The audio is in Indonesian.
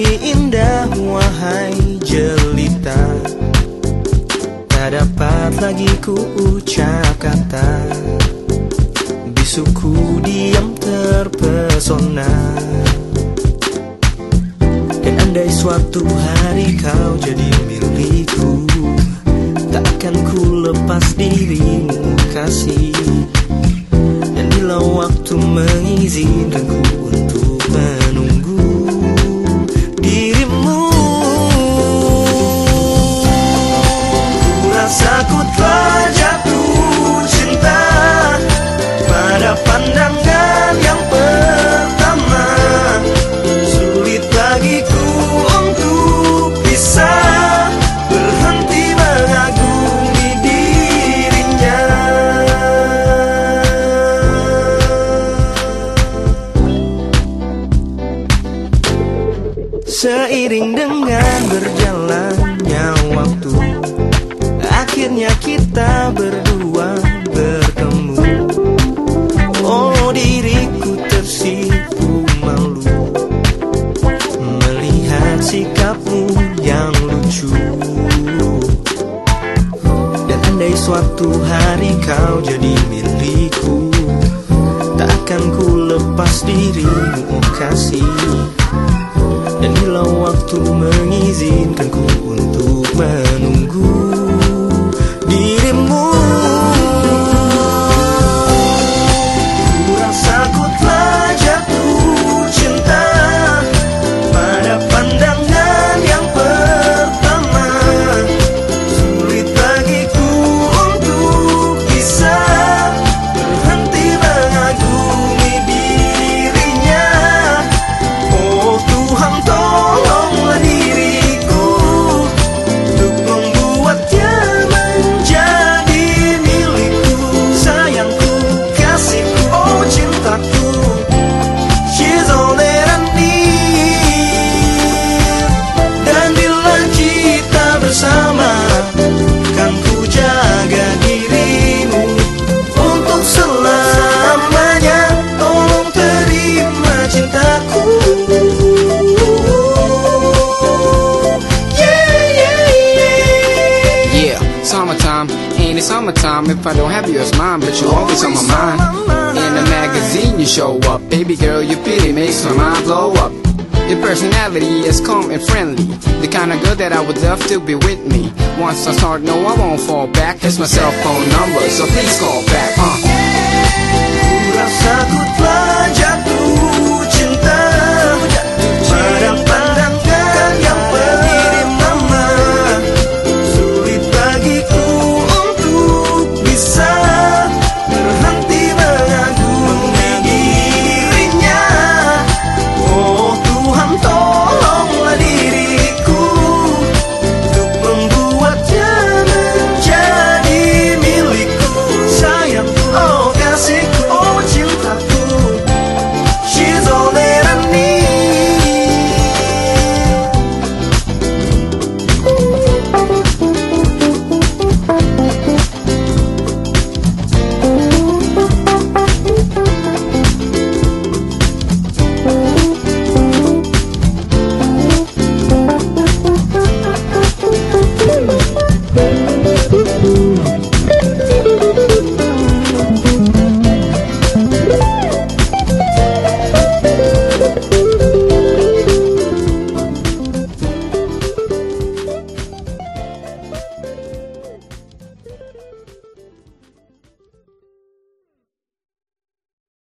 Mengagumi indah wahai jelita. Tak dapat lagi ku ucap kata Bisuku diam terpesona. Dan andai suatu hari kau jadi milikku Takkan ku lepas dirimu kasih Seiring dengan berjalannya waktu. Akhirnya kita berdua bertemu. Oh diriku tersipu malu. Melihat sikapmu yang lucu. Dan andai suatu hari kau jadi milikku. Takkan ku lepas dirimu oh kasih bila waktu mengizinkanku untuk menunggu summertime. Ain't it summertime if I don't have you as mine, but you always on my mind. In the magazine you show up, baby girl, your pity makes my mind blow up. Your personality is calm and friendly, the kind of girl that I would love to be with me. Once I start, no, I won't fall back. It's my cell phone number, so please call back. Uh.